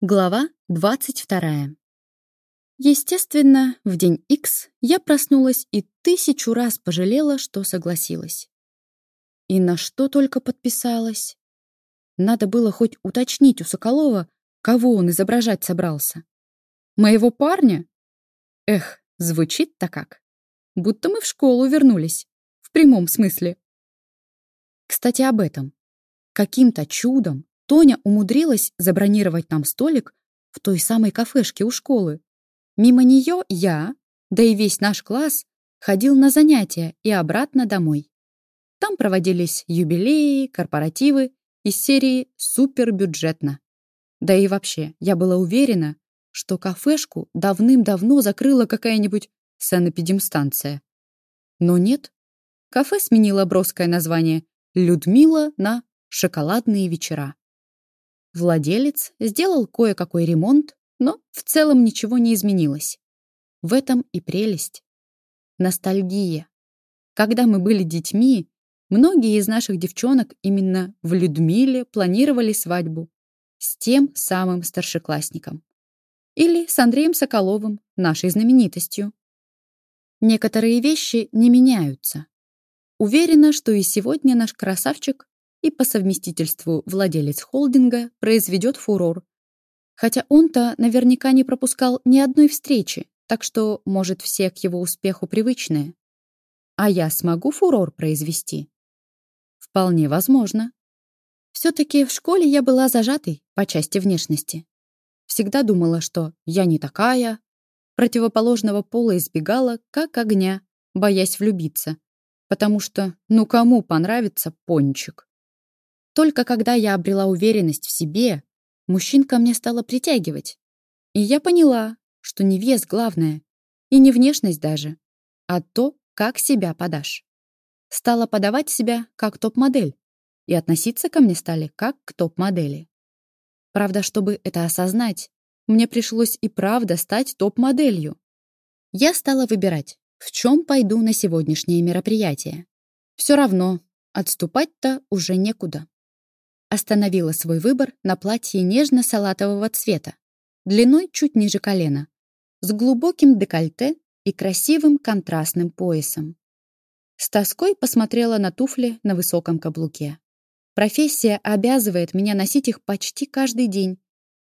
Глава 22. Естественно, в день X я проснулась и тысячу раз пожалела, что согласилась. И на что только подписалась. Надо было хоть уточнить у Соколова, кого он изображать собрался. Моего парня? Эх, звучит-то как. Будто мы в школу вернулись. В прямом смысле. Кстати, об этом. Каким-то чудом Тоня умудрилась забронировать нам столик в той самой кафешке у школы. Мимо нее я, да и весь наш класс, ходил на занятия и обратно домой. Там проводились юбилеи, корпоративы из серии «Супербюджетно». Да и вообще, я была уверена, что кафешку давным-давно закрыла какая-нибудь санэпидемстанция. Но нет. Кафе сменило броское название «Людмила» на «Шоколадные вечера». Владелец сделал кое-какой ремонт, но в целом ничего не изменилось. В этом и прелесть. Ностальгия. Когда мы были детьми, многие из наших девчонок именно в Людмиле планировали свадьбу с тем самым старшеклассником. Или с Андреем Соколовым, нашей знаменитостью. Некоторые вещи не меняются. Уверена, что и сегодня наш красавчик и по совместительству владелец холдинга произведет фурор. Хотя он-то наверняка не пропускал ни одной встречи, так что, может, все к его успеху привычные. А я смогу фурор произвести? Вполне возможно. Все-таки в школе я была зажатой по части внешности. Всегда думала, что я не такая. Противоположного пола избегала, как огня, боясь влюбиться. Потому что, ну кому понравится пончик? Только когда я обрела уверенность в себе, мужчин ко мне стало притягивать. И я поняла, что не вес главное, и не внешность даже, а то, как себя подашь. Стала подавать себя как топ-модель, и относиться ко мне стали как к топ-модели. Правда, чтобы это осознать, мне пришлось и правда стать топ-моделью. Я стала выбирать, в чем пойду на сегодняшнее мероприятие. Все равно, отступать-то уже некуда остановила свой выбор на платье нежно-салатового цвета, длиной чуть ниже колена, с глубоким декольте и красивым контрастным поясом. С тоской посмотрела на туфли на высоком каблуке. Профессия обязывает меня носить их почти каждый день,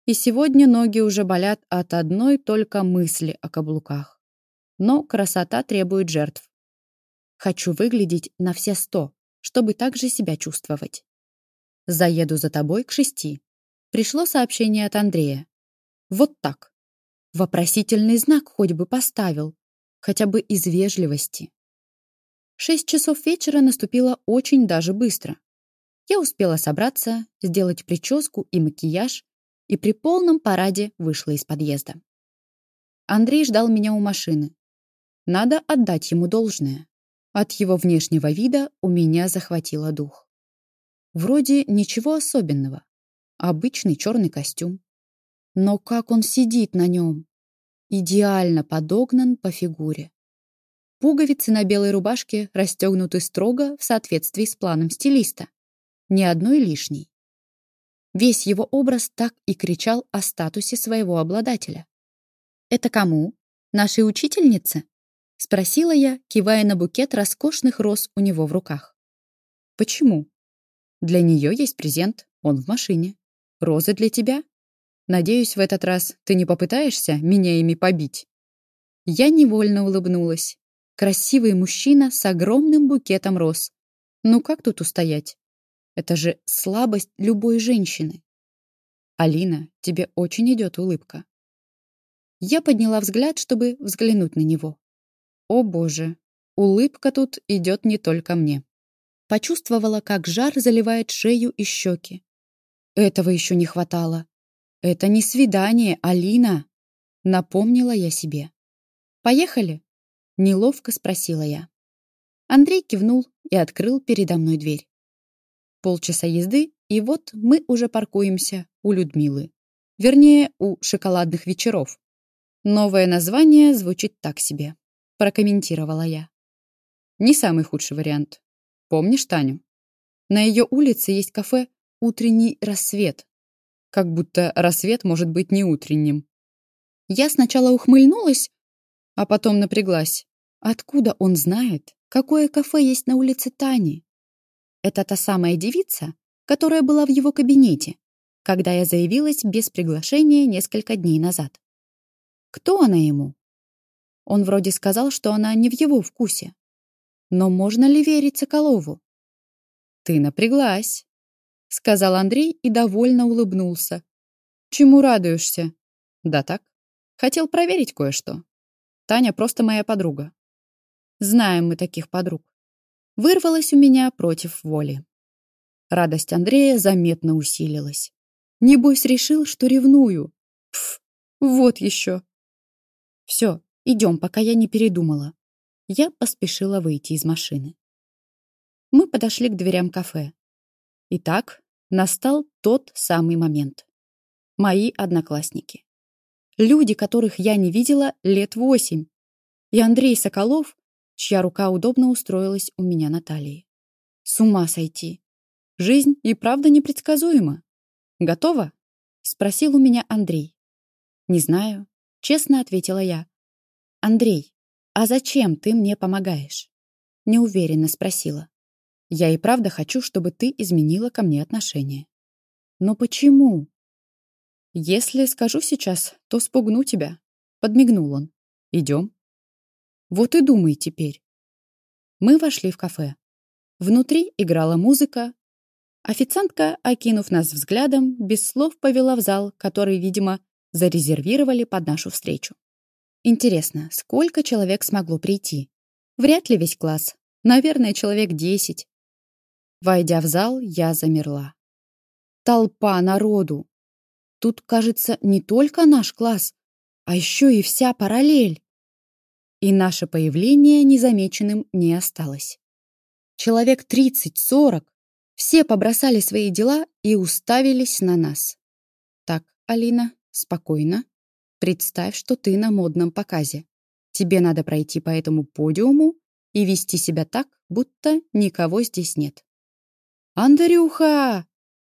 и сегодня ноги уже болят от одной только мысли о каблуках. Но красота требует жертв. Хочу выглядеть на все сто, чтобы также себя чувствовать. Заеду за тобой к шести. Пришло сообщение от Андрея. Вот так. Вопросительный знак хоть бы поставил. Хотя бы из вежливости. Шесть часов вечера наступило очень даже быстро. Я успела собраться, сделать прическу и макияж, и при полном параде вышла из подъезда. Андрей ждал меня у машины. Надо отдать ему должное. От его внешнего вида у меня захватило дух. Вроде ничего особенного. Обычный черный костюм. Но как он сидит на нем? Идеально подогнан по фигуре. Пуговицы на белой рубашке расстегнуты строго в соответствии с планом стилиста. Ни одной лишней. Весь его образ так и кричал о статусе своего обладателя. «Это кому? Нашей учительнице?» — спросила я, кивая на букет роскошных роз у него в руках. «Почему?» Для нее есть презент, он в машине. Розы для тебя? Надеюсь, в этот раз ты не попытаешься меня ими побить?» Я невольно улыбнулась. Красивый мужчина с огромным букетом роз. Ну как тут устоять? Это же слабость любой женщины. Алина, тебе очень идет улыбка. Я подняла взгляд, чтобы взглянуть на него. О боже, улыбка тут идет не только мне. Почувствовала, как жар заливает шею и щеки. Этого еще не хватало. Это не свидание, Алина, напомнила я себе. Поехали? Неловко спросила я. Андрей кивнул и открыл передо мной дверь. Полчаса езды, и вот мы уже паркуемся у Людмилы. Вернее, у шоколадных вечеров. Новое название звучит так себе, прокомментировала я. Не самый худший вариант. Помнишь Таню? На ее улице есть кафе «Утренний рассвет». Как будто рассвет может быть не утренним. Я сначала ухмыльнулась, а потом напряглась. Откуда он знает, какое кафе есть на улице Тани? Это та самая девица, которая была в его кабинете, когда я заявилась без приглашения несколько дней назад. Кто она ему? Он вроде сказал, что она не в его вкусе. Но можно ли верить Соколову? «Ты напряглась», — сказал Андрей и довольно улыбнулся. «Чему радуешься?» «Да так. Хотел проверить кое-что. Таня просто моя подруга. Знаем мы таких подруг. Вырвалась у меня против воли. Радость Андрея заметно усилилась. Небось решил, что ревную. Пф, вот еще. Все, идем, пока я не передумала. Я поспешила выйти из машины. Мы подошли к дверям кафе. Итак, настал тот самый момент. Мои одноклассники. Люди, которых я не видела лет восемь. И Андрей Соколов, чья рука удобно устроилась у меня на талии. С ума сойти. Жизнь и правда непредсказуема. Готова? Спросил у меня Андрей. Не знаю. Честно ответила я. Андрей, а зачем ты мне помогаешь? Неуверенно спросила. Я и правда хочу, чтобы ты изменила ко мне отношение. Но почему? «Если скажу сейчас, то спугну тебя», — подмигнул он. «Идем». Вот и думай теперь. Мы вошли в кафе. Внутри играла музыка. Официантка, окинув нас взглядом, без слов повела в зал, который, видимо, зарезервировали под нашу встречу. Интересно, сколько человек смогло прийти? Вряд ли весь класс. Наверное, человек десять. Войдя в зал, я замерла. Толпа народу. Тут, кажется, не только наш класс, а еще и вся параллель. И наше появление незамеченным не осталось. Человек 30-40 все побросали свои дела и уставились на нас. Так, Алина, спокойно. Представь, что ты на модном показе. Тебе надо пройти по этому подиуму и вести себя так, будто никого здесь нет. «Андрюха!»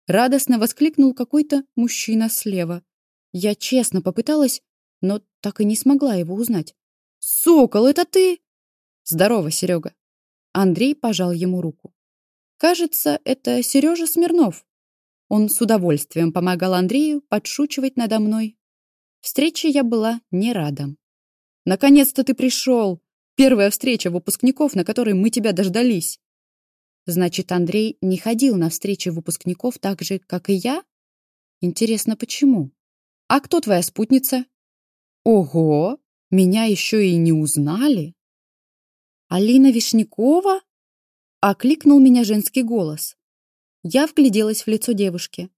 Радостно воскликнул какой-то мужчина слева. Я честно попыталась, но так и не смогла его узнать. «Сокол, это ты?» «Здорово, Серега». Андрей пожал ему руку. «Кажется, это Сережа Смирнов». Он с удовольствием помогал Андрею подшучивать надо мной. Встрече я была не рада. «Наконец-то ты пришел! Первая встреча выпускников, на которой мы тебя дождались!» Значит, Андрей не ходил на встречи выпускников так же, как и я? Интересно, почему? А кто твоя спутница? Ого, меня еще и не узнали. Алина Вишнякова? Окликнул меня женский голос. Я вгляделась в лицо девушки.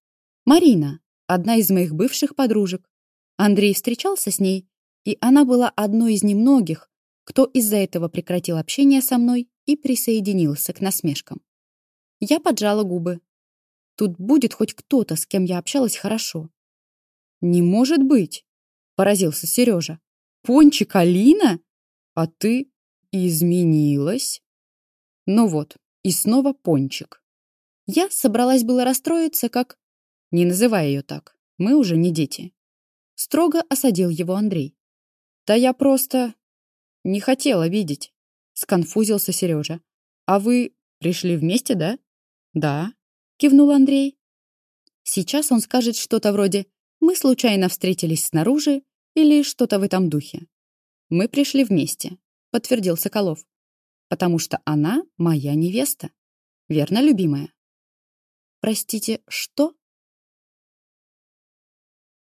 Марина, одна из моих бывших подружек. Андрей встречался с ней, и она была одной из немногих, кто из-за этого прекратил общение со мной и присоединился к насмешкам. Я поджала губы. Тут будет хоть кто-то, с кем я общалась хорошо. «Не может быть!» — поразился Сережа. «Пончик Алина? А ты изменилась?» Ну вот, и снова пончик. Я собралась было расстроиться, как... Не называй ее так, мы уже не дети. Строго осадил его Андрей. Да я просто... Не хотела видеть. Сконфузился Сережа. А вы пришли вместе, да? Да, кивнул Андрей. Сейчас он скажет что-то вроде «Мы случайно встретились снаружи» или что-то в этом духе. «Мы пришли вместе», — подтвердил Соколов. «Потому что она моя невеста. Верно, любимая?» «Простите, что?»